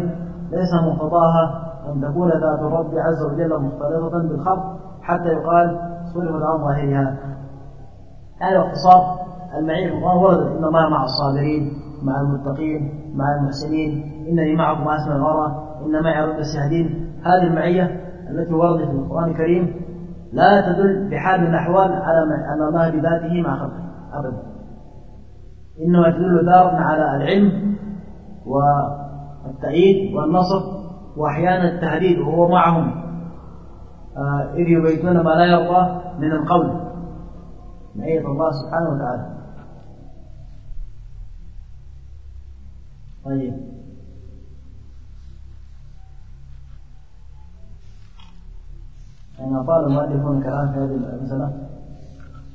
ليس مقتضاها أن تكون ذات الرب عز وجل مختلطة بالخلق حتى يقال صرفت عن ظاهرها هذا اختصار المعين القرآن ورد إن الله مع الصابرين مع المتقين مع المحسنين. إنني معكم أسمع وأرى إن معي رب السهدين هذه المعية التي وردت في القرآن الكريم لا تدل بحال من الأحوال على أن الله بذاته مع خلقه. أبدا. إنما تدل دار على العلم والتأييد والنصر وأحيانا التهديد وهو معهم. آه، إذ يبيتون ما لا يرضى من القول. معية الله سبحانه وتعالى. طيب. يعني المؤلف هنا كلام في هذه المسألة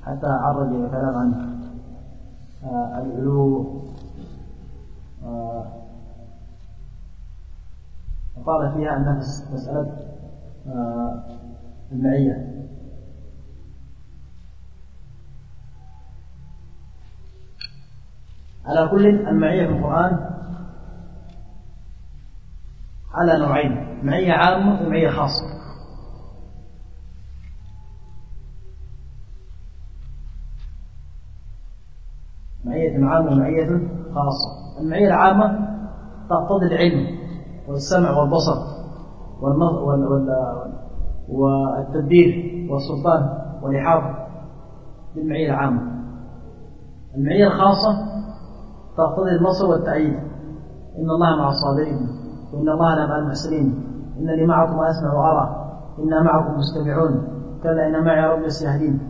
حتى عرج إلى كلام عن آه، العلو وقال آه، فيها أنها مسألة آه، المعية. على كل المعية في القرآن على نوعين معية عامة ومعية خاصة. معية عامة ومعية خاصة. المعية العامة تقتضي العلم والسمع والبصر والتدبير والسلطان والإحاطة بالمعية العامة. المعية الخاصة تقتضي النصر والتأييد. إن الله مع الصابرين. وإن الله مع المحسنين. إنني معكم أسمع وأرى. إنا معكم مستمعون. كلا إن معي ربي سيهدين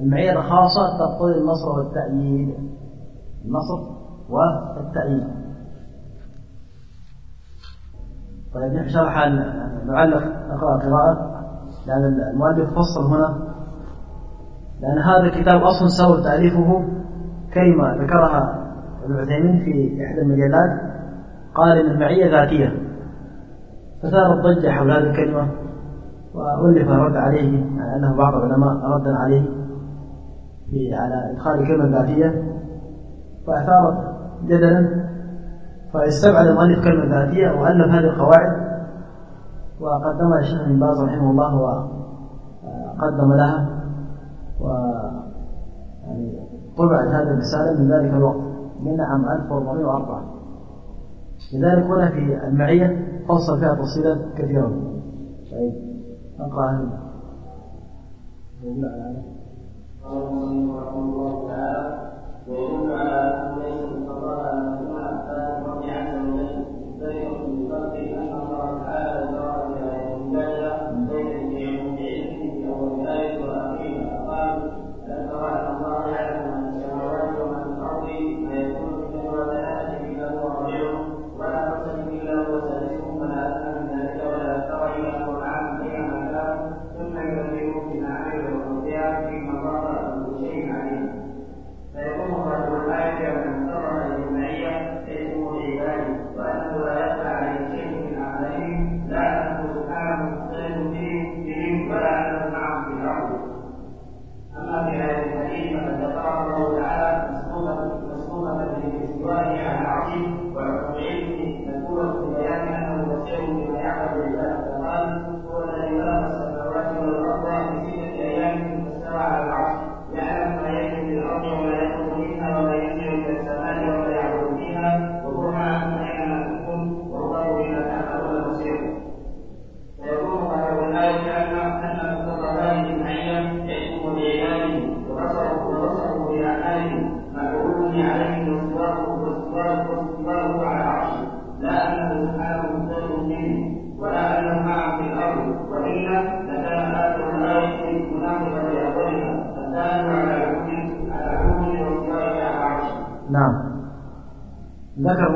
المعية الخاصة تقتضي النصر والتأييد. النصر والتأييد. طيب نحن شرح نعلق نقرأ قراءة لأن المؤلف فصل هنا. لأن هذا الكتاب أصلا سبب تأليفه كلمة ذكرها ابن عثيمين في إحدى المجلات. قال إن المعية ذاتية. فثارت ضجة حول هذه الكلمة وألف رد عليه يعني أنه بعض العلماء ردا عليه في على إدخال كلمة ذاتية فأثارت جدلا فاستبعد المؤلف كلمة ذاتية وألف هذه القواعد وقدمها الشيخ بن باز رحمه الله وقدم لها و يعني طبعت هذه الرسالة من ذلك الوقت من عام 1404 لذلك هنا في المعية فصل فيها تفصيلا كثيرا. طيب نقرأ هذا قال الله تعالى أن ليس مقتضاها أن تكون أحكام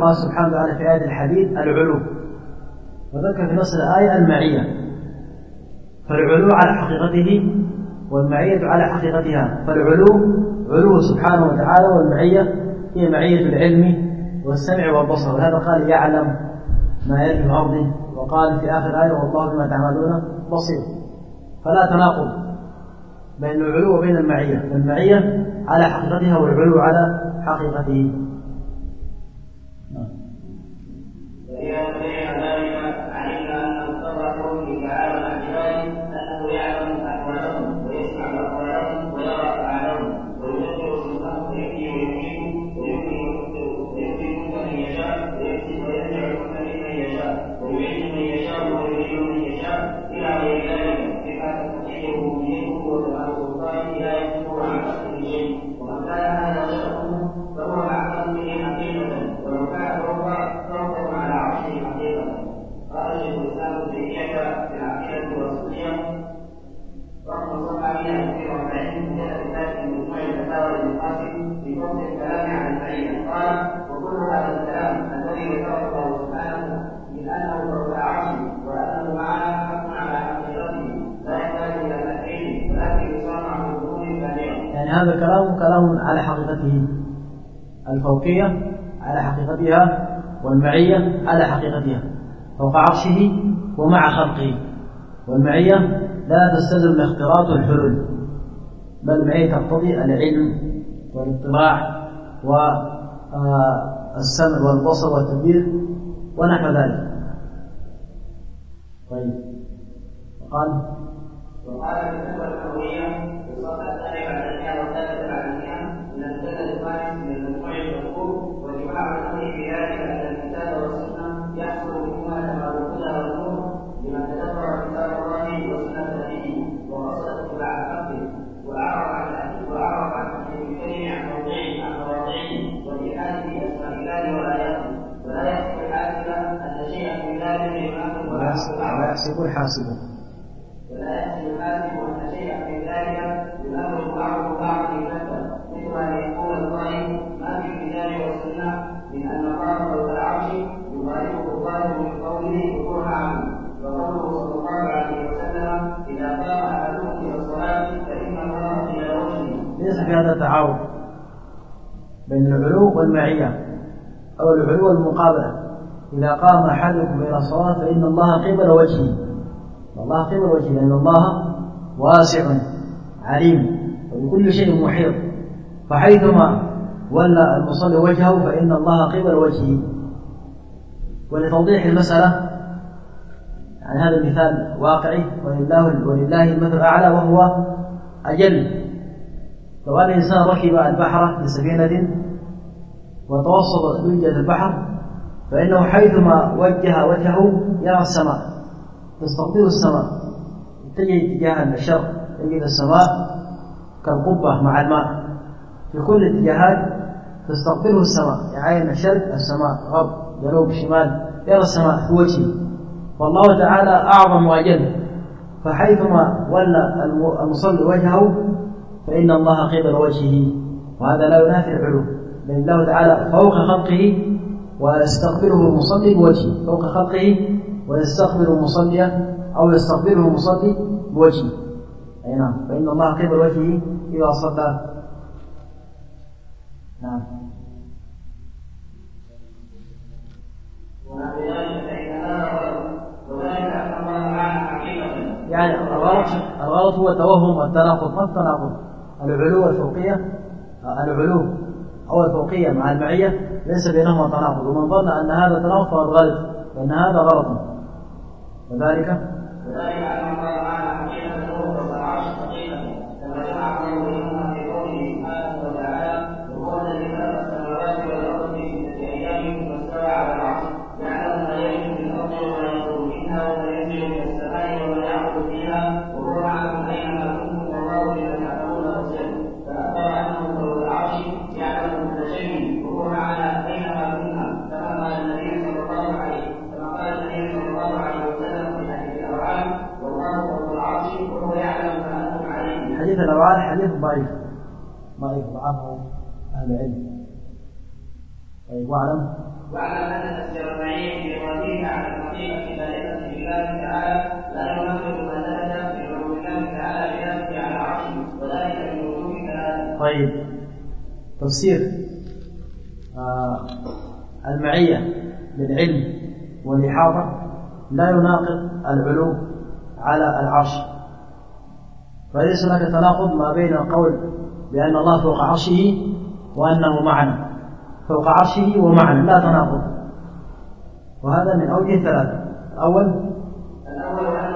الله سبحانه وتعالى في آية الحديث العلو. وذكر في نص الآية المعية. فالعلو على حقيقته والمعية على حقيقتها. فالعلو علو سبحانه وتعالى والمعية هي معية العلم والسمع والبصر. ولهذا قال يعلم ما يلي في الأرض وقال في آخر آية والله بما تعملون بصير. فلا تناقض بين العلو وبين المعية. المعية على حقيقتها والعلو على حقيقته. على حقيقته الفوقية على حقيقتها والمعية على حقيقتها فوق عرشه ومع خلقه. والمعية لا تستلزم الاختلاط والحلول بل المعية تقتضي العلم والاطلاع والسمع والبصر والتدبير ونحو ذلك. طيب. وقال وقال السورة الأولية في الصفحة الثانية بعد المئة يحسب الحاسب ولا شيئا من ذلك مثل ان يقول ما في الكتاب والسنة من ان عنه وقوله صلى الله عليه وسلم اذا قام احدكم إلى الصلاه فان الله وجهه ليس في هذا تعارض بين العلو والمعية أو العلو والمقابله إذا قام أحدكم إلى الصلاة فإن الله قبل وجهه. الله قبل وجهه لأن الله واسع عليم وبكل شيء محيط. فحيثما ولى المصلي وجهه فإن الله قبل وجهه ولتوضيح المسألة يعني هذا المثال واقعي ولله ولله المثل الأعلى وهو أجل. لو أن الإنسان ركب البحر بسفينة وتوسط لجة البحر فإنه حيثما وجه وجهه يرى السماء. تستقبل السماء. تجد اتجاه الشرق تجد السماء كالقبة مع الماء. في كل الاتجاهات تستقبله السماء. يعين الشرق السماء. غرب جنوب شمال. يرى السماء في وجهه والله تعالى أعظم وأجل. فحيثما ولى المصلي وجهه فإن الله قبل وجهه. وهذا لا ينافي العلو. بل الله تعالى فوق خلقه ويستقبله المصلي بوجهه. فوق خلقه ويستقبل المصلي أو يستقبله المصلي بوجهه. أي نعم فإن الله قبل وجهه إذا صلى. نعم. يعني الغلط الغلط هو توهم التناقض ما التناقض العلو الفوقية العلو أو الفوقية مع المعية ليس بينهما تناقض. ومن ظن أن هذا تناقض فقد غلط. لأن هذا غلط. وذلك؟ وذلك أن الله تعالى حقيقة النور والعرش ثقيلا كما جمع الذي عليه حديث الأوعال حديث ضعيف؟ ضعيف ضعفه أهل العلم. طيب واعلم. واعلم ان تفسير المعين بإبراهيم على الحقيقة دائرة لله تعالى لا ما ثبت في علوم الله تعالى بنفسه على عرشه وذلك من وجوه ثلاثة. طيب تفسير آه المعية بالعلم والإحاطة. لا يناقض العلو على العرش. فليس هناك تناقض ما بين القول بأن الله فوق عرشه وأنه معنا. فوق عرشه ومعنا لا تناقض. وهذا من أوجه ثلاثة. الأول الأول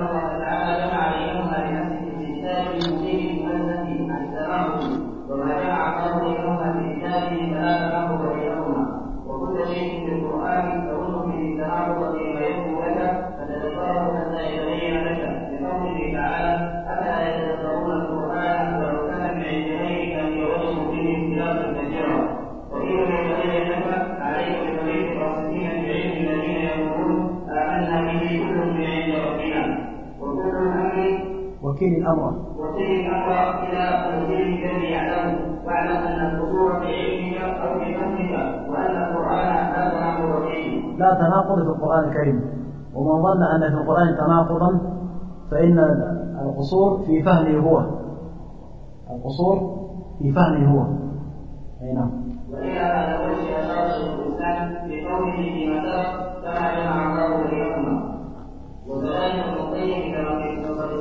تناقض في القرآن الكريم. ومن ظن أن في القرآن تناقضا فإن القصور في فهمه هو. القصور في فهمه هو. أي نعم. وإلى هذا أشار شيخ الإسلام بقوله فيما سبق كما جمع الله بينهما القيم كما في قصة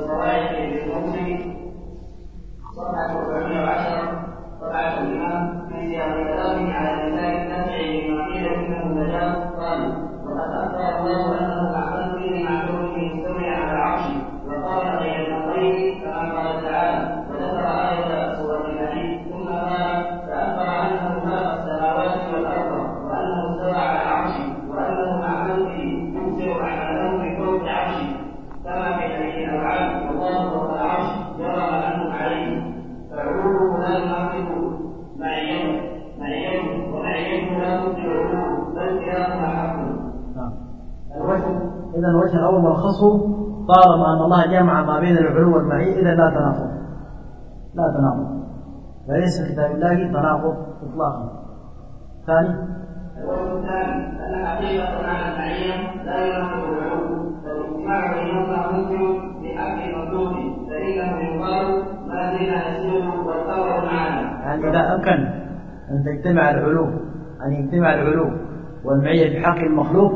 ملخصه طالما أن الله جمع ما بين العلو والمعية إذا لا تناقض. لا تناقض. فليس في كتاب الله تناقض إطلاقا. ثاني. الوجه الثاني أن حقيقة معنى المعية لا العلو بحق فإنه يقال ما والقمر معنا يعني إذا أمكن أن تجتمع العلو أن يجتمع العلو والمعية في حق المخلوق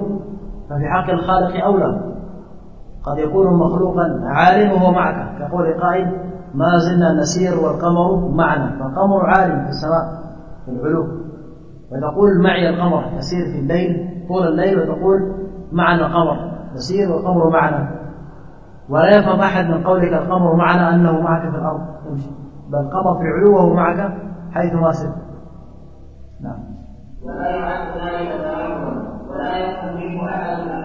ففي حق الخالق أولى. قد يكون مخلوقا عال وهو معك. كقول قائل ما زلنا نسير والقمر معنا. فالقمر عال في السماء في العلو. وتقول معي القمر. يسير في الليل طول الليل وتقول معنا القمر يسير والقمر معنا. ولا يفهم أحد من قولك القمر معنا أنه معك في الأرض. يمشي بل القمر في علوه معك حيثما سرت نعم. ولا يعد ذلك ولا يفهم منه أحد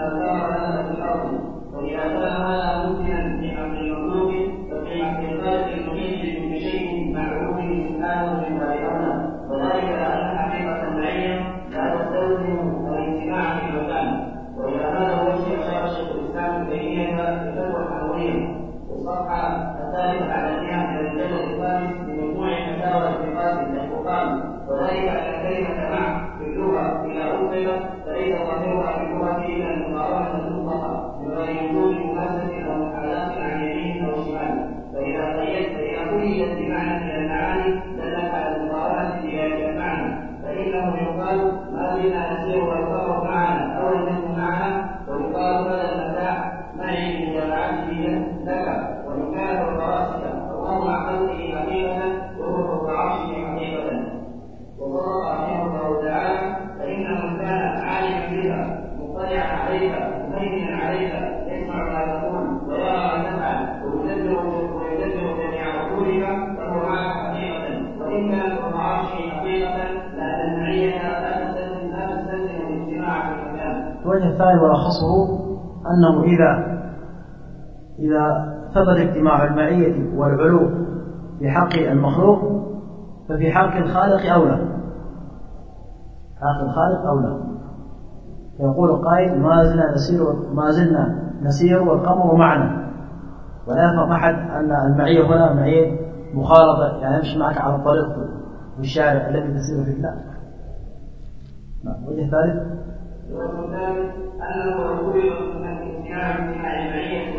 الثاني ملخصه أنه إذا إذا ثبت اجتماع المعية والعلو في حق المخلوق ففي حق الخالق أولى. حق الخالق أولى. يقول قائل ما زلنا نسير ما زلنا نسير والقمر معنا. ولا يفهم أحد أن المعية هنا معية مخالطة يعني يمشي معك على الطريق والشارع الذي تسير فيه. لا. نعم الوجه الثالث الوجه الثالث انه لو فرض ان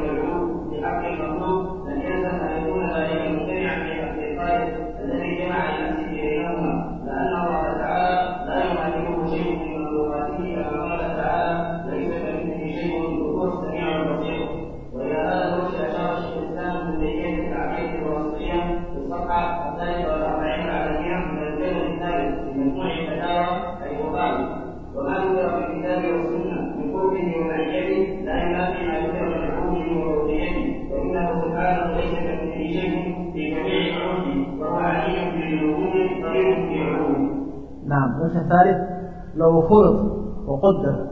الثالث لو فرض وقدر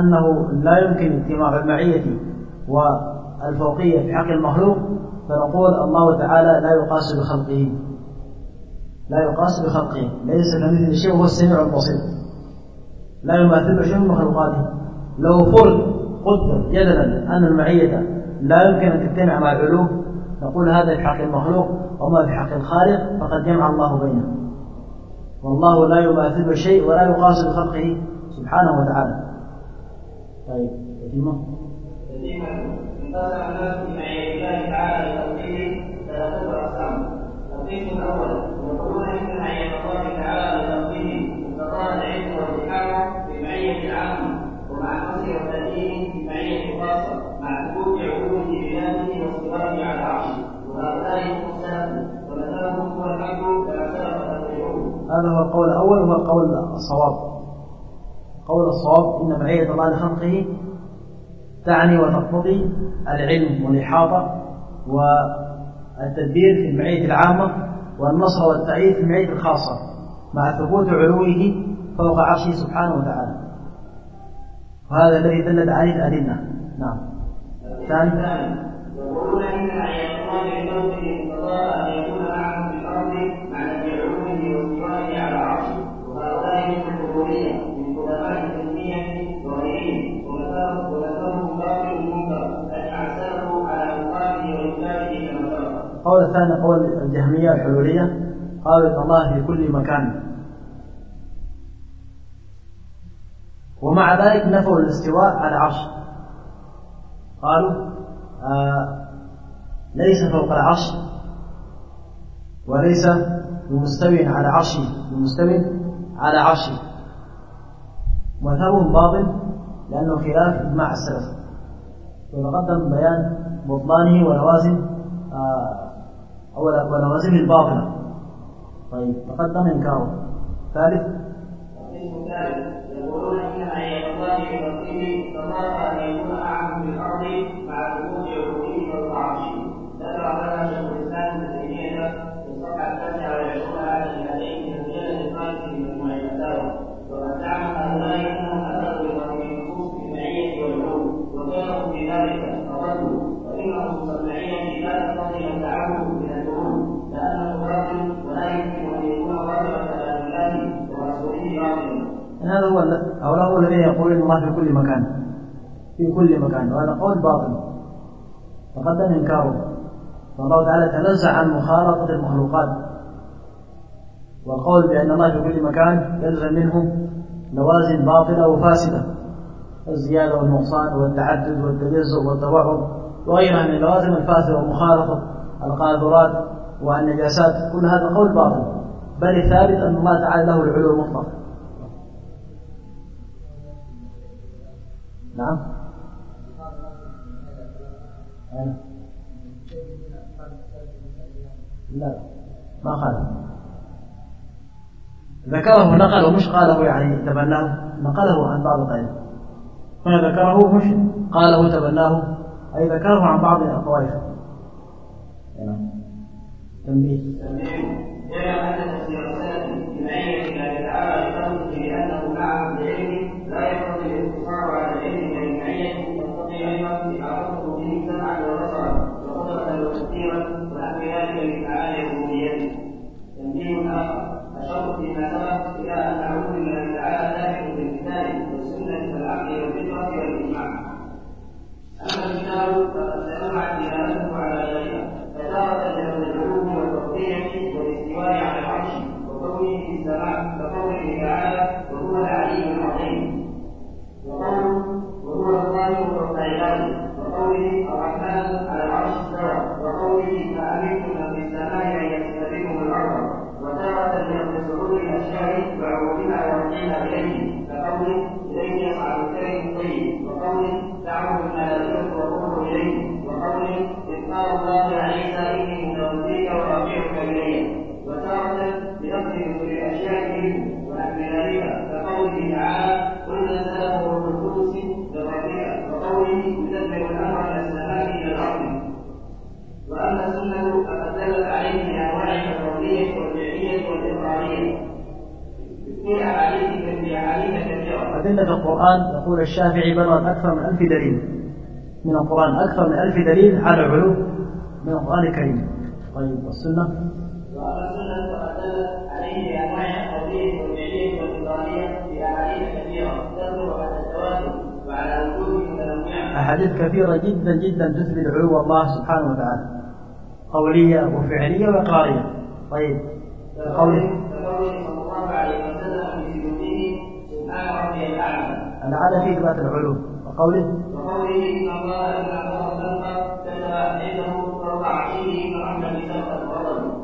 أنه لا يمكن اجتماع المعية والفوقية في حق المخلوق فنقول الله تعالى لا يقاس بخلقه. لا يقاس بخلقه. ليس كمثل شيء وهو السميع البصير. لا يماثل شيء من مخلوقاته. لو فرض قدر جدلا أن المعية لا يمكن أن تجتمع مع العلو نقول هذا في حق المخلوق وما في حق الخالق فقد جمع الله بينه والله لا يماثل شيء ولا يقاس بخلقه سبحانه وتعالى. طيب يتمه انقسم الله تعالى لتوحيده ثلاثة أقسام. القسم الأول هذا هو القول الأول وهو القول الصواب. قول الصواب إن معية الله لخلقه تعني وتقتضي العلم والإحاطة والتدبير في المعية العامة والنصر والتأييد في المعية الخاصة مع ثبوت علوه فوق عرشه سبحانه وتعالى. وهذا الذي دلت عليه الأدلة. نعم. الثاني يقولون إن معية الله بموته انقضاء أن يكون القول الثاني قول الجهمية الحلولية. قالوا الله في كل مكان. ومع ذلك نفوا الاستواء على عرش قالوا آه ليس فوق العرش وليس بمستو على عرشه بمستو على عرشه. مذهبهم باطل لأنه خلاف إجماع السلف. وتقدم بيان بطلانه ولوازم آه أو ولوازمه الباطلة طيب تقدم إنكاره. ثالث. يقولون معية الله بموته انقضاء ان يكون معه في الأرض مع ثبوت هؤلاء الذين يقولون الله في كل مكان في كل مكان وهذا قول باطل. تقدم إنكاره. فالله تعالى تنزه عن مخالطة المخلوقات. والقول بأن الله في كل مكان يلزم منه لوازم باطلة وفاسدة. الزيادة والنقصان والتعدد والتجزؤ والتوعد وغيرها من اللوازم الفاسدة ومخالطه القاذورات والنجاسات. كل هذا قول باطل. بل الثابت أن الله تعالى له العلو المطلق. نعم. أين؟ لا لا ما قال. ذكره نقله مش قاله يعني تبناه. نقله عن بعض غيره هنا ذكره مش قاله تبناه. أي ذكره عن بعض الطوائف نعم. تنبيه. اعلم أن تفسير السلف بمعيه الله تعالى بقوله بأنه مع بعلمه لا يقتضي القرآن يقول الشافعي بلغت أكثر من ألف دليل. من القرآن أكثر من ألف دليل على العلو من القرآن الكريم. طيب والسنة؟ عليه بأنواع والفعلية والإقرارية في أحاديث كثيرة على وعلى أحاديث كثيرة جدا جدا تثبت علو الله سبحانه وتعالى. قولية وفعلية وإقرارية. طيب كقوله صلى الله عليه وسلم في سجوده سبحان ربي الأعلى. العادة في إثبات العلو وقوله وقوله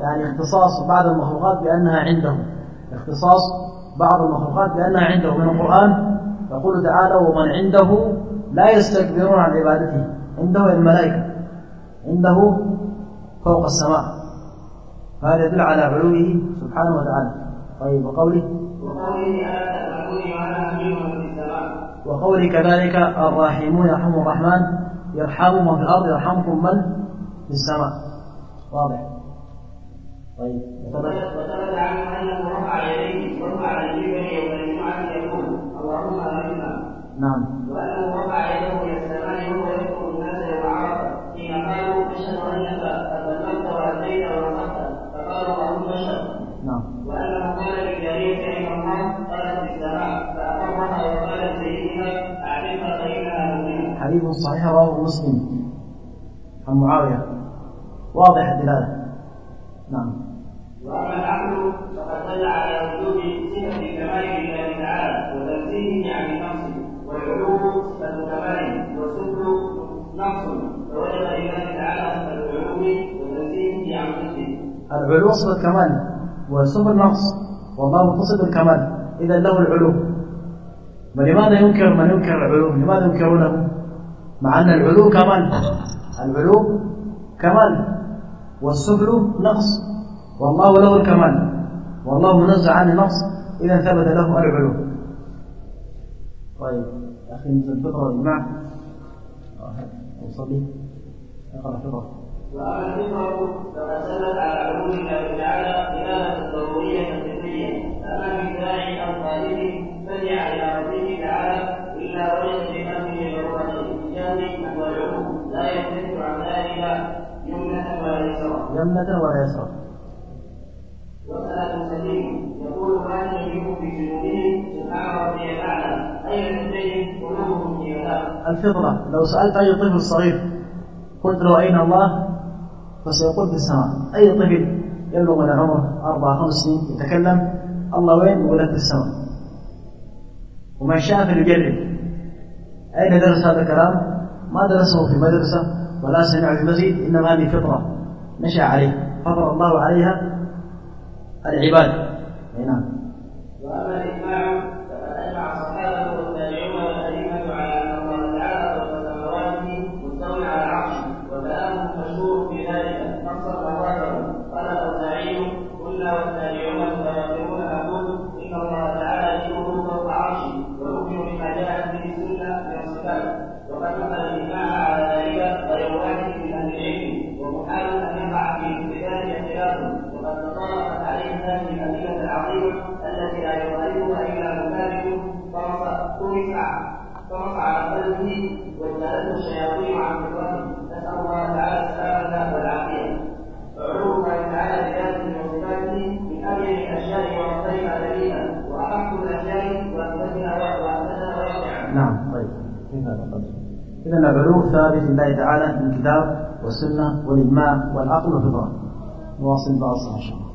يعني اختصاص بعض المخلوقات بأنها عنده اختصاص بعض المخلوقات بأنها عنده من القرآن يقول تعالى ومن عنده لا يستكبرون عن عبادته. عنده الملائكة؟ عنده فوق السماء. هذا يدل على علوه سبحانه وتعالى. طيب وقوله وقوله وقوله كذلك الراحمون يرحمهم الرحمن يرحم من في الأرض يرحمكم من في السماء. واضح؟ طيب. وثبت عنه أنه رفع يديه ورفع يديه يوم الجمعة يقول اللهم أمنا نعم. وأنه رفع يده حديث صحيح رواه مسلم عن معاوية. واضح الدلالة. نعم. وأما العقل فقد دل على وجود صفة الكمال لله تعالى وتنزيهه عن النقص والعلو صفة كمال والسفل نقص فوجب لله تعالى صفة العلو وتنزيهه عن نقصه العلو صفة كمال والسفل نقص والله متصف بالكمال. إذا له العلو. ولماذا ينكر من ينكر العلو؟ لماذا ينكرونه؟ مع أن العلو كمال العلو كمال والسفل نقص. والله له الكمال. والله منزه عن النقص. إذا ثبت له العلو طيب. أخي مثل الفطرة والإجماع أصلي اقرأ فطرة وأما الفطرة فقد ثبت على علو الله تعالى دلالة ضرورية يمنة ولا يسرى. وسأل سليم يقول كان يجيب في جنوده سبحان ربي الأعلى أي الاثنين قلوبهم الفطرة لو سألت أي طفل صغير قلت له أين الله؟ فسيقول في السماء. أي طفل يبلغ من العمر أربع خمس سنين يتكلم الله وين؟ يقول في السماء. ومن شاء فليجرب أين درس هذا الكلام؟ ما درسه في مدرسة ولا سمع في مسجد إنما هذه فطرة. نشأ عليه فطر الله عليها العباد. نعم. وأما الإجماع ثابت لله تعالى من الكتاب والسنة والإجماع والعقل والفطرة. نواصل بعض إن شاء الله.